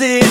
see